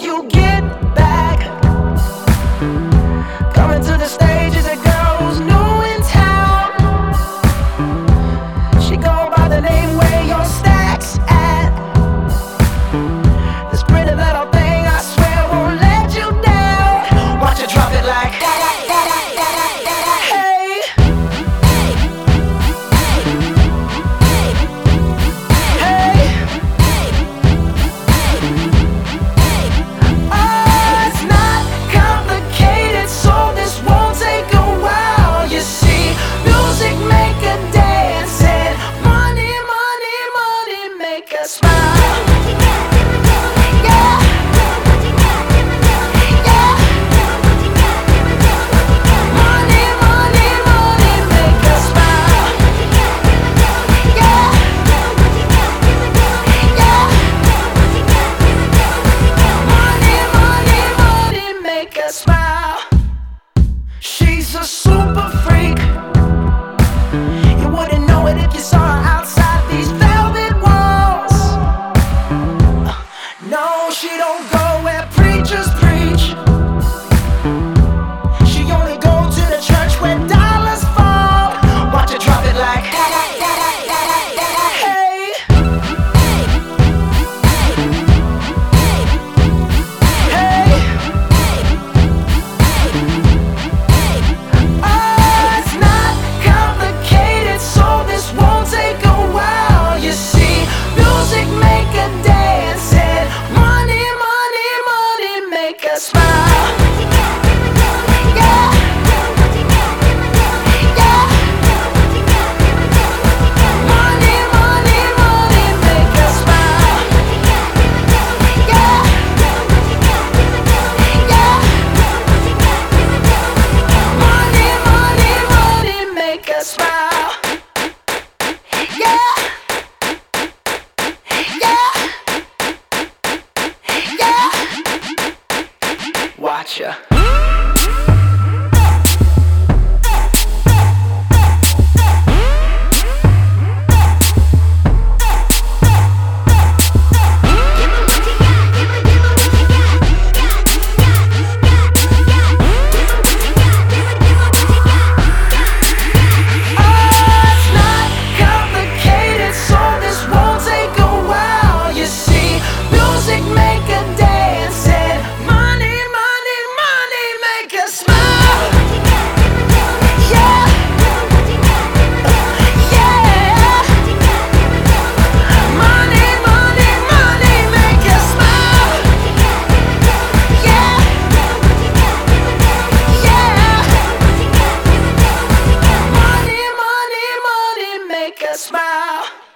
you get make us smile. she don't go where preachers preach. gotcha. smile.